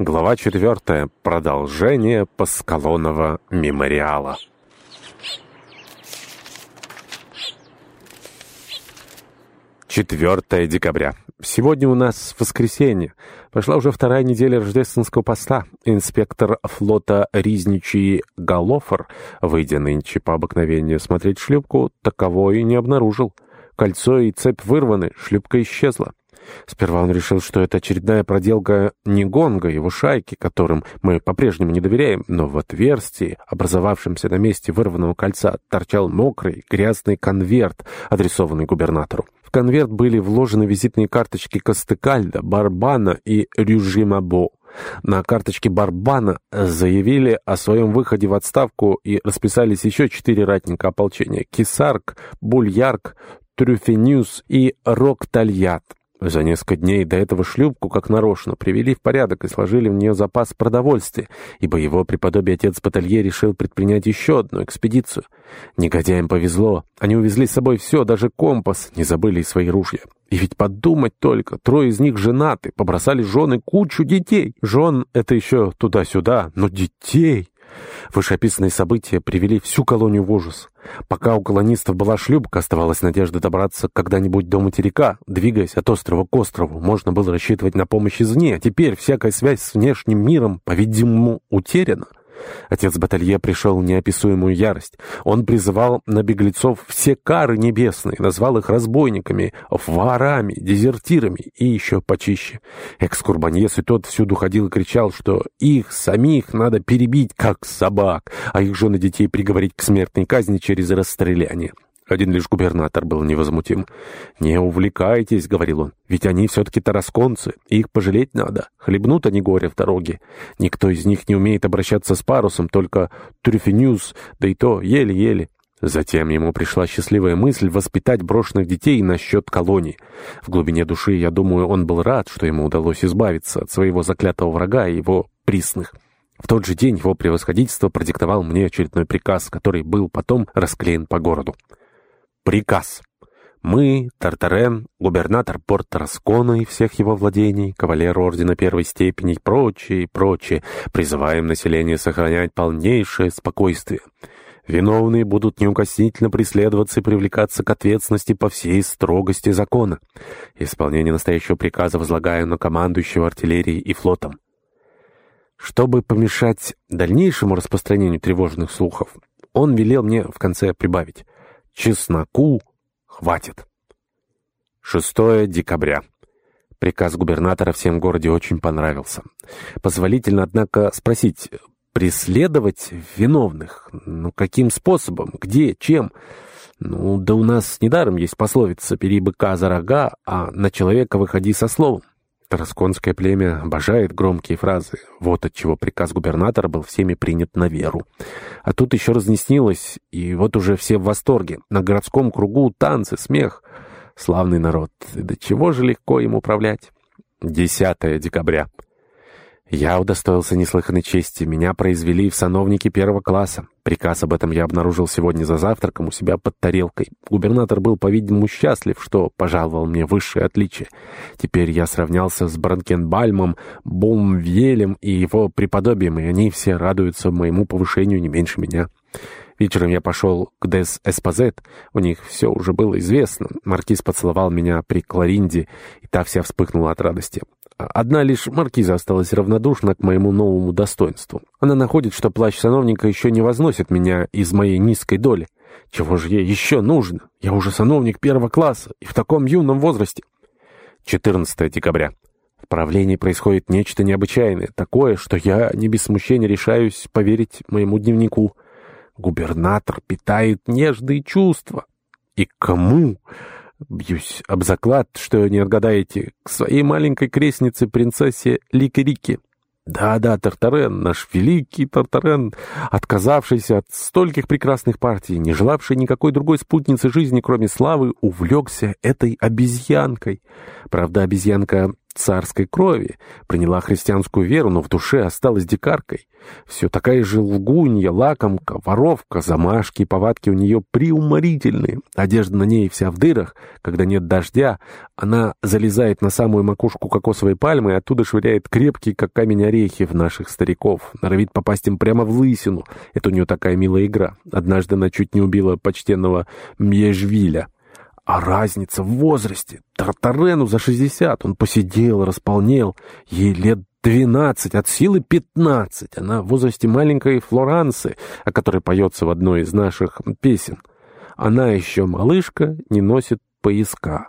Глава четвертая. Продолжение Паскалонова мемориала. Четвертое декабря. Сегодня у нас воскресенье. Пошла уже вторая неделя рождественского поста. Инспектор флота Ризничий Галофер, выйдя нынче по обыкновению смотреть шлюпку, такового и не обнаружил. Кольцо и цепь вырваны, шлюпка исчезла. Сперва он решил, что это очередная проделка не гонга, его шайки, которым мы по-прежнему не доверяем, но в отверстии, образовавшемся на месте вырванного кольца, торчал мокрый, грязный конверт, адресованный губернатору. В конверт были вложены визитные карточки Костыкальда, Барбана и Рюжимабо. На карточке Барбана заявили о своем выходе в отставку и расписались еще четыре ратника ополчения — Кисарк, Бульярк, Трюфенюс и Роктальят. За несколько дней до этого шлюпку, как нарочно, привели в порядок и сложили в нее запас продовольствия, ибо его преподобие отец Баталье решил предпринять еще одну экспедицию. Негодяям повезло. Они увезли с собой все, даже компас, не забыли и свои ружья. И ведь подумать только, трое из них женаты, побросали жены кучу детей. Жен — это еще туда-сюда, но детей... Вышеописанные события привели всю колонию в ужас. Пока у колонистов была шлюпка, оставалась надежда добраться когда-нибудь до материка. Двигаясь от острова к острову, можно было рассчитывать на помощь извне, теперь всякая связь с внешним миром, по-видимому, утеряна. Отец Баталье пришел в неописуемую ярость. Он призывал на беглецов все кары небесные, назвал их разбойниками, ворами, дезертирами и еще почище. Экскурбаньес и тот всюду ходил и кричал, что их самих надо перебить, как собак, а их жены детей приговорить к смертной казни через расстреляние. Один лишь губернатор был невозмутим. «Не увлекайтесь», — говорил он, — «ведь они все-таки тарасконцы, их пожалеть надо. Хлебнут они горе в дороге. Никто из них не умеет обращаться с парусом, только трюфенюс, да и то еле-еле». Затем ему пришла счастливая мысль воспитать брошенных детей насчет колоний. В глубине души, я думаю, он был рад, что ему удалось избавиться от своего заклятого врага и его присных. В тот же день его превосходительство продиктовал мне очередной приказ, который был потом расклеен по городу. Приказ. Мы, Тартарен, губернатор порта Раскона и всех его владений, кавалер ордена первой степени и прочее, и прочее, призываем население сохранять полнейшее спокойствие. Виновные будут неукоснительно преследоваться и привлекаться к ответственности по всей строгости закона. Исполнение настоящего приказа возлагаю на командующего артиллерией и флотом. Чтобы помешать дальнейшему распространению тревожных слухов, он велел мне в конце прибавить — Чесноку хватит. 6 декабря. Приказ губернатора всем городе очень понравился. Позволительно, однако, спросить, преследовать виновных? Ну, каким способом? Где? Чем? Ну, да у нас недаром есть пословица «бери быка за рога, а на человека выходи со словом». Тарасконское племя обожает громкие фразы. Вот отчего приказ губернатора был всеми принят на веру. А тут еще разнеснилось, и вот уже все в восторге. На городском кругу танцы, смех. Славный народ. И до чего же легко им управлять? 10 декабря. Я удостоился неслыханной чести. Меня произвели в сановники первого класса. Приказ об этом я обнаружил сегодня за завтраком у себя под тарелкой. Губернатор был, по-видимому, счастлив, что пожаловал мне высшее отличие. Теперь я сравнялся с Бранкенбальмом, Бумвелем и его преподобием, и они все радуются моему повышению не меньше меня. Вечером я пошел к Дес Эспазет. У них все уже было известно. Маркиз поцеловал меня при Кларинде, и та вся вспыхнула от радости. Одна лишь маркиза осталась равнодушна к моему новому достоинству. Она находит, что плащ сановника еще не возносит меня из моей низкой доли. Чего же ей еще нужно? Я уже сановник первого класса и в таком юном возрасте. 14 декабря. В правлении происходит нечто необычайное, такое, что я не без смущения решаюсь поверить моему дневнику. Губернатор питает нежные чувства. И кому? Бьюсь об заклад, что не отгадаете, к своей маленькой крестнице принцессе Ликерики. Да-да, Тартарен, наш великий Тартарен, отказавшийся от стольких прекрасных партий, не желавший никакой другой спутницы жизни, кроме славы, увлекся этой обезьянкой. Правда, обезьянка царской крови, приняла христианскую веру, но в душе осталась дикаркой. Все такая же лгунья, лакомка, воровка, замашки и повадки у нее приуморительные. Одежда на ней вся в дырах. Когда нет дождя, она залезает на самую макушку кокосовой пальмы и оттуда швыряет крепкие, как камень, орехи в наших стариков. Норовит попасть им прямо в лысину. Это у нее такая милая игра. Однажды она чуть не убила почтенного Мьежвиля. А разница в возрасте. Тартарену за шестьдесят. Он посидел, располнел. Ей лет двенадцать, от силы пятнадцать. Она в возрасте маленькой Флорансы, о которой поется в одной из наших песен. Она еще малышка, не носит пояска.